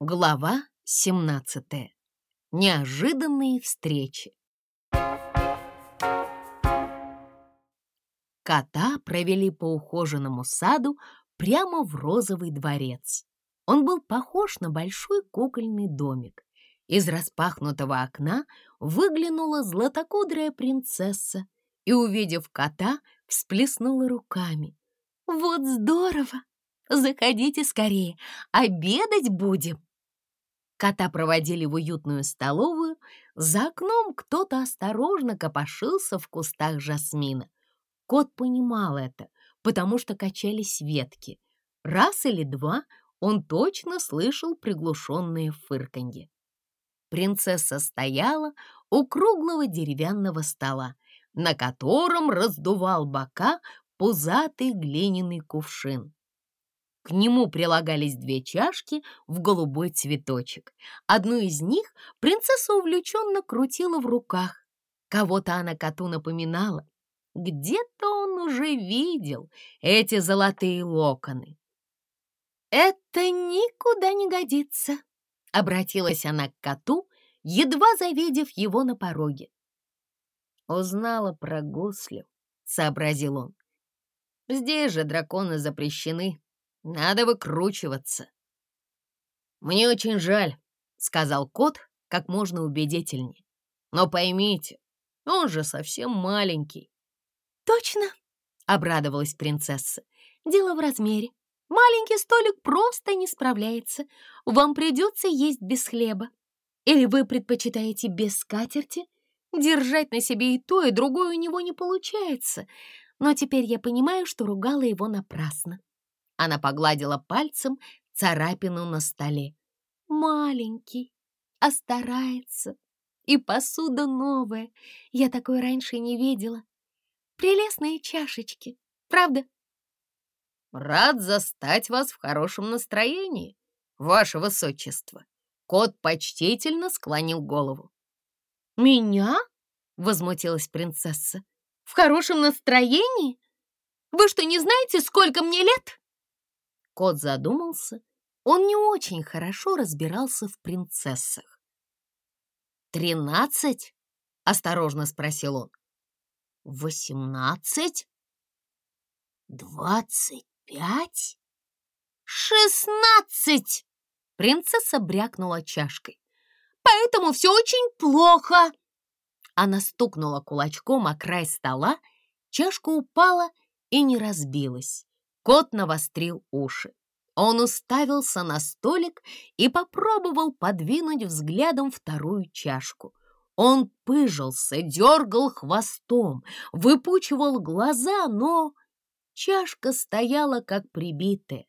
Глава 17. Неожиданные встречи. Кота провели по ухоженному саду прямо в розовый дворец. Он был похож на большой кукольный домик. Из распахнутого окна выглянула златокудрая принцесса и, увидев кота, всплеснула руками. «Вот здорово! Заходите скорее, обедать будем!» Кота проводили в уютную столовую. За окном кто-то осторожно копошился в кустах жасмина. Кот понимал это, потому что качались ветки. Раз или два он точно слышал приглушенные фырканье. Принцесса стояла у круглого деревянного стола, на котором раздувал бока пузатый глиняный кувшин. К нему прилагались две чашки в голубой цветочек. Одну из них принцесса увлеченно крутила в руках. Кого-то она коту напоминала. Где-то он уже видел эти золотые локоны. «Это никуда не годится», — обратилась она к коту, едва завидев его на пороге. «Узнала про гуслю», — сообразил он. «Здесь же драконы запрещены, надо выкручиваться. «Мне очень жаль», — сказал кот как можно убедительнее. «Но поймите, он же совсем маленький». «Точно», — обрадовалась принцесса. «Дело в размере. Маленький столик просто не справляется. Вам придется есть без хлеба. Или вы предпочитаете без скатерти? Держать на себе и то, и другое у него не получается. Но теперь я понимаю, что ругала его напрасно. Она погладила пальцем царапину на столе. «Маленький, а старается. И посуда новая. Я такой раньше не видела. Прелестные чашечки, правда?» «Рад застать вас в хорошем настроении, ваше высочество!» Кот почтительно склонил голову. «Меня?» — возмутилась принцесса. «В хорошем настроении? Вы что, не знаете, сколько мне лет?» Кот задумался. Он не очень хорошо разбирался в принцессах. «Тринадцать?» — осторожно спросил он. «Восемнадцать? Двадцать пять? Шестнадцать!» Принцесса брякнула чашкой. «Поэтому все очень плохо!» Она стукнула кулачком о край стола, чашка упала и не разбилась. Кот навострил уши. Он уставился на столик и попробовал подвинуть взглядом вторую чашку. Он пыжился, дергал хвостом, выпучивал глаза, но чашка стояла как прибитая.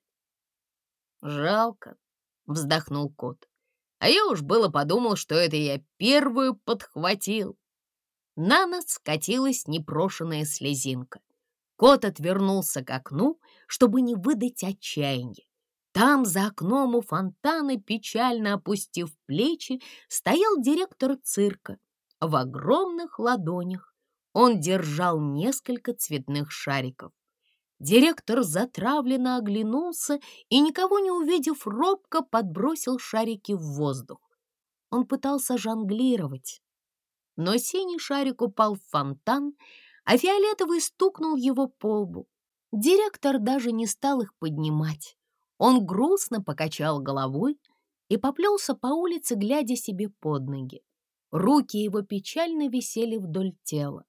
«Жалко», — вздохнул кот. «А я уж было подумал, что это я первую подхватил». На нас скатилась непрошенная слезинка. Кот отвернулся к окну, чтобы не выдать отчаяния. Там, за окном у фонтана, печально опустив плечи, стоял директор цирка. В огромных ладонях он держал несколько цветных шариков. Директор затравленно оглянулся и, никого не увидев, робко подбросил шарики в воздух. Он пытался жонглировать, но синий шарик упал в фонтан, а фиолетовый стукнул его по лбу. Директор даже не стал их поднимать. Он грустно покачал головой и поплелся по улице, глядя себе под ноги. Руки его печально висели вдоль тела.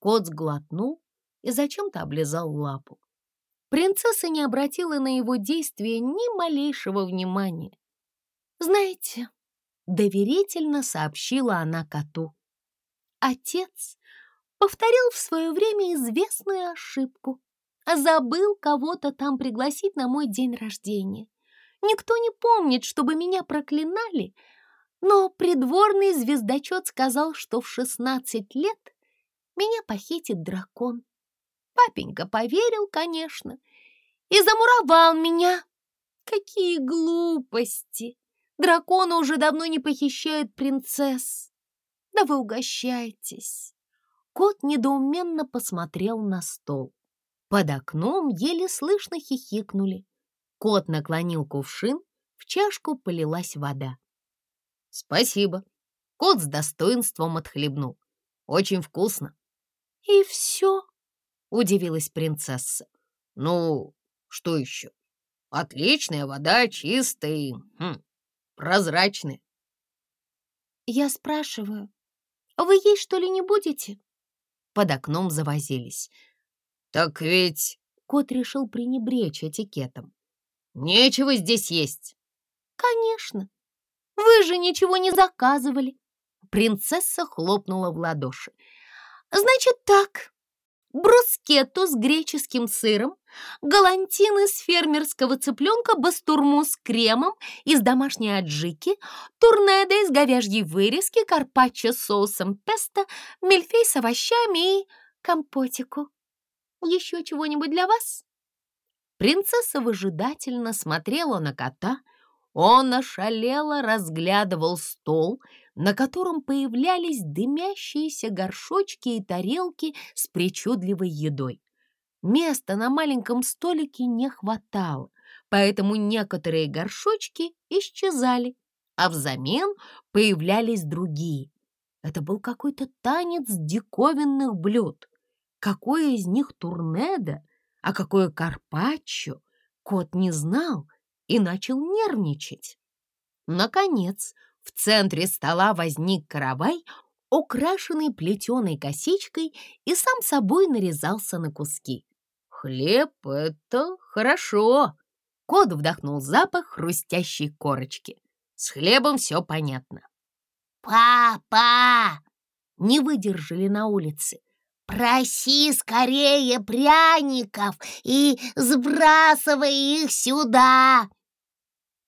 Кот сглотнул и зачем-то облизал лапу. Принцесса не обратила на его действия ни малейшего внимания. «Знаете», — доверительно сообщила она коту, «отец повторил в свое время известную ошибку. Забыл кого-то там пригласить на мой день рождения. Никто не помнит, чтобы меня проклинали, но придворный звездочет сказал, что в 16 лет меня похитит дракон. Папенька поверил, конечно, и замуровал меня. Какие глупости! Драконы уже давно не похищают принцесс. Да вы угощайтесь. Кот недоуменно посмотрел на стол. Под окном еле слышно хихикнули. Кот наклонил кувшин, в чашку полилась вода. «Спасибо». Кот с достоинством отхлебнул. «Очень вкусно». «И все?» — удивилась принцесса. «Ну, что еще? Отличная вода, чистая и хм, прозрачная». «Я спрашиваю, вы есть что ли не будете?» Под окном завозились. «Так ведь...» — кот решил пренебречь этикетом. «Нечего здесь есть». «Конечно. Вы же ничего не заказывали». Принцесса хлопнула в ладоши. «Значит так, брускетту с греческим сыром, галантины с фермерского цыпленка, бастурму с кремом из домашней аджики, турнеда из говяжьей вырезки, карпаччо с соусом песто, мильфей с овощами и компотику. Еще чего-нибудь для вас?» Принцесса выжидательно смотрела на кота, он ошалело разглядывал стол, на котором появлялись дымящиеся горшочки и тарелки с причудливой едой. Места на маленьком столике не хватало, поэтому некоторые горшочки исчезали, а взамен появлялись другие. Это был какой-то танец диковинных блюд. Какое из них турнедо, а какое карпаччо, кот не знал и начал нервничать. Наконец, в центре стола возник каравай, украшенный плетеной косичкой, и сам собой нарезался на куски. «Хлеб — это хорошо!» Кот вдохнул запах хрустящей корочки. «С хлебом все понятно». «Папа!» Не выдержали на улице. «Проси скорее пряников и сбрасывай их сюда!»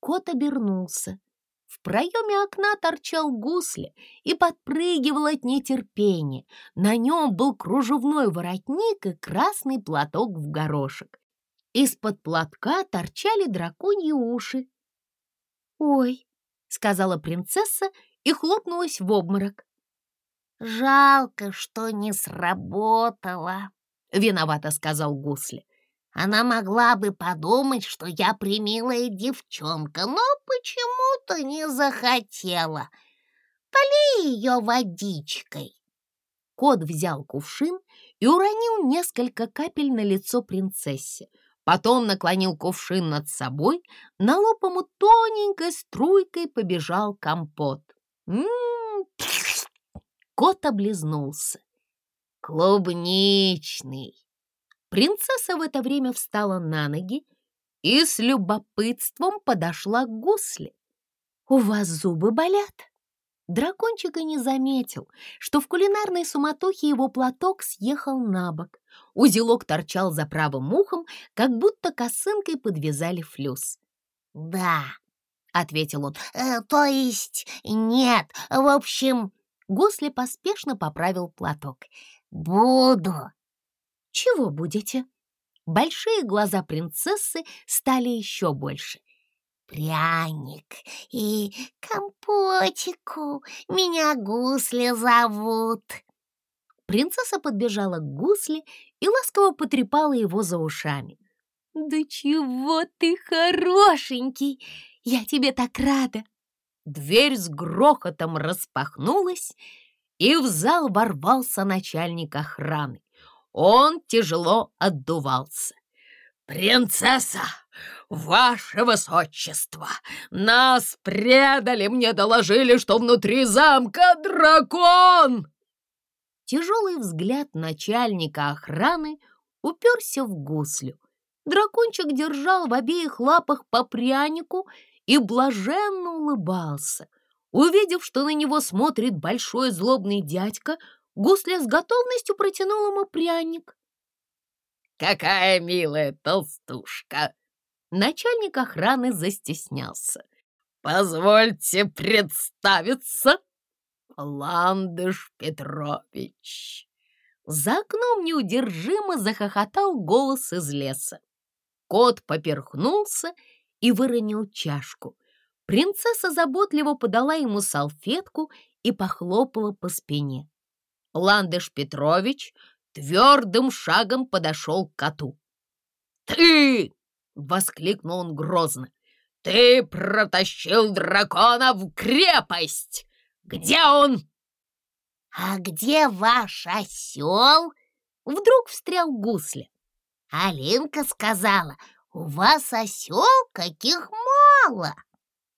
Кот обернулся. В проеме окна торчал гусли и подпрыгивал от нетерпения. На нем был кружевной воротник и красный платок в горошек. Из-под платка торчали драконьи уши. «Ой!» — сказала принцесса и хлопнулась в обморок. «Жалко, что не сработало», — виновато сказал Гусли. Она могла бы подумать, что я примилая девчонка, но почему-то не захотела. Полей ее водичкой. Кот взял кувшин и уронил несколько капель на лицо принцессе. Потом наклонил кувшин над собой, на лоб ему тоненькой струйкой побежал компот. М -м -м Кот облизнулся. «Клубничный!» Принцесса в это время встала на ноги и с любопытством подошла к гусле. «У вас зубы болят?» Дракончик и не заметил, что в кулинарной суматохе его платок съехал на бок. Узелок торчал за правым ухом, как будто косынкой подвязали флюс. «Да», — ответил он, э, — «то есть нет, в общем...» Гусли поспешно поправил платок. «Буду чего будете?» Большие глаза принцессы стали еще больше. «Пряник и компотику, меня Гусли зовут!» Принцесса подбежала к Гусли и ласково потрепала его за ушами. «Да чего ты хорошенький! Я тебе так рада!» Дверь с грохотом распахнулась, и в зал ворвался начальник охраны. Он тяжело отдувался. «Принцесса, ваше высочество, нас предали, мне доложили, что внутри замка дракон!» Тяжелый взгляд начальника охраны уперся в гуслю. Дракончик держал в обеих лапах по прянику и блаженно улыбался. Увидев, что на него смотрит большой злобный дядька, Гусля с готовностью протянул ему пряник. «Какая милая толстушка!» Начальник охраны застеснялся. «Позвольте представиться, Ландыш Петрович!» За окном неудержимо захохотал голос из леса. Кот поперхнулся и выронил чашку. Принцесса заботливо подала ему салфетку и похлопала по спине. Ландыш Петрович твердым шагом подошел к коту. «Ты!» — воскликнул он грозно. Ты протащил дракона в крепость! Где он?» «А где ваш осел?» Вдруг встрял гусля. «Алинка сказала, у вас осел каких мало!»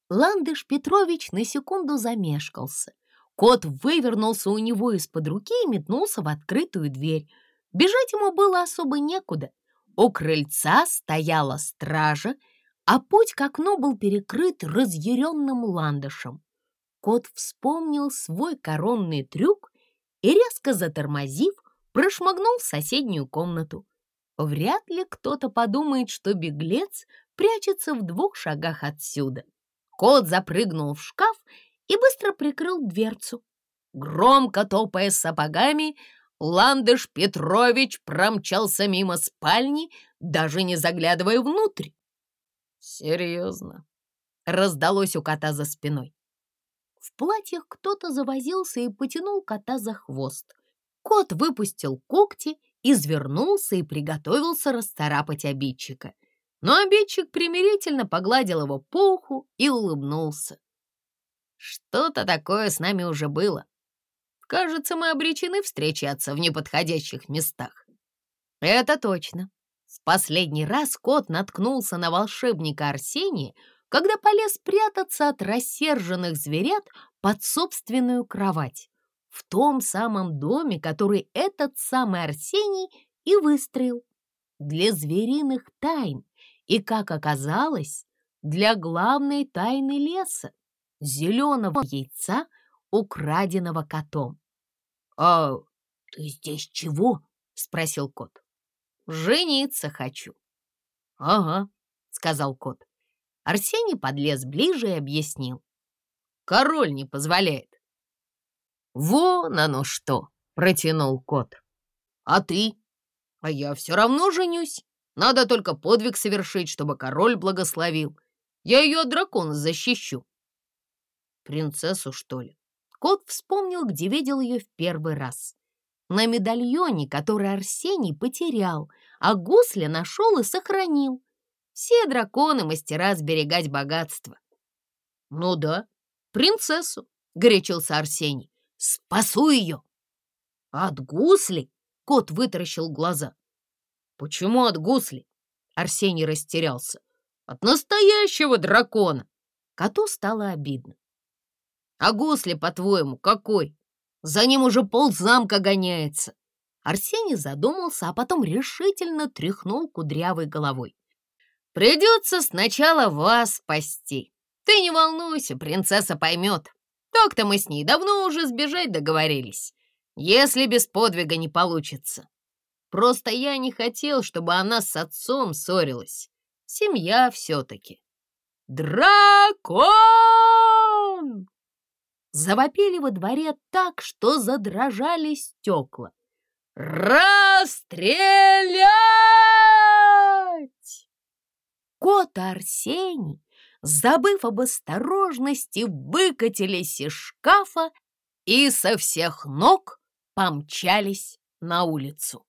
Ландыш Петрович на секунду замешкался. Кот вывернулся у него из-под руки и метнулся в открытую дверь. Бежать ему было особо некуда. У крыльца стояла стража, а путь к окну был перекрыт разъяренным ландышем. Кот вспомнил свой коронный трюк и, резко затормозив, прошмыгнул в соседнюю комнату. Вряд ли кто-то подумает, что беглец прячется в двух шагах отсюда. Кот запрыгнул в шкаф и быстро прикрыл дверцу. Громко топая сапогами, Ландыш Петрович промчался мимо спальни, даже не заглядывая внутрь. «Серьезно?» — раздалось у кота за спиной. В платьях кто-то завозился и потянул кота за хвост. Кот выпустил когти, извернулся и приготовился расцарапать обидчика. Но обидчик примирительно погладил его по уху и улыбнулся. Что-то такое с нами уже было. Кажется, мы обречены встречаться в неподходящих местах. Это точно. В последний раз кот наткнулся на волшебника Арсения, когда полез прятаться от рассерженных зверят под собственную кровать. В том самом доме, который этот самый Арсений и выстроил. Для звериных тайн и, как оказалось, для главной тайны леса — зеленого яйца, украденного котом. «А ты здесь чего?» — спросил кот. «Жениться хочу». «Ага», — сказал кот. Арсений подлез ближе и объяснил. «Король не позволяет». «Вон оно что!» — протянул кот. «А ты?» «А я все равно женюсь. Надо только подвиг совершить, чтобы король благословил. Я ее от дракона защищу». «Принцессу, что ли?» Кот вспомнил, где видел ее в первый раз. На медальоне, который Арсений потерял, а гусля нашел и сохранил. Все драконы — мастера сберегать богатство. «Ну да, принцессу», — горячился Арсений. «Спасу ее!» «От гусли?» — кот вытаращил глаза. «Почему от гусли?» — Арсений растерялся. «От настоящего дракона!» Коту стало обидно. А гусли, по-твоему, какой? За ним уже ползамка гоняется. Арсений задумался, а потом решительно тряхнул кудрявой головой. Придется сначала вас спасти. Ты не волнуйся, принцесса поймет. Так-то мы с ней давно уже сбежать договорились, если без подвига не получится. Просто я не хотел, чтобы она с отцом ссорилась. Семья все-таки. Дракон! Завопили во дворе так, что задрожали стекла. «Расстрелять!» Кот Арсений, забыв об осторожности, выкатились из шкафа и со всех ног помчались на улицу.